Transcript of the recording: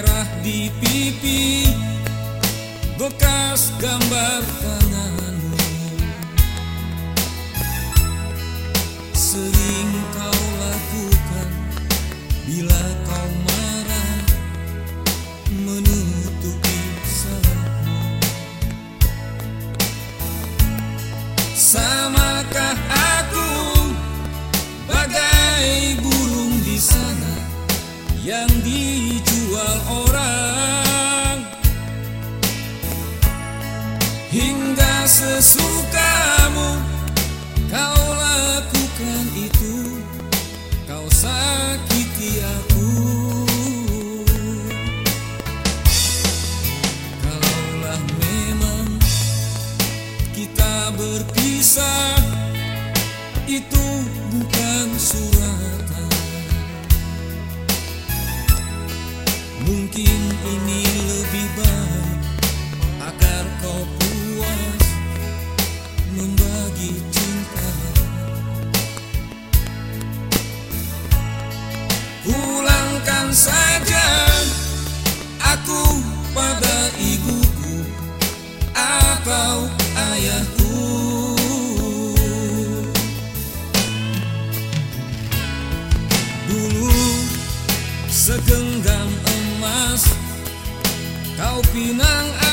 merah di pipi bekas gambar tanganmu. Sering kau lakukan bila kau marah menutupi salahmu. Samakah aku bagai burung di sana yang dijual Mungkin ini lebih baik agar kau puas membagi cinta. Pulangkan saja aku pada ibuku atau ayahku. Dulu kau pinang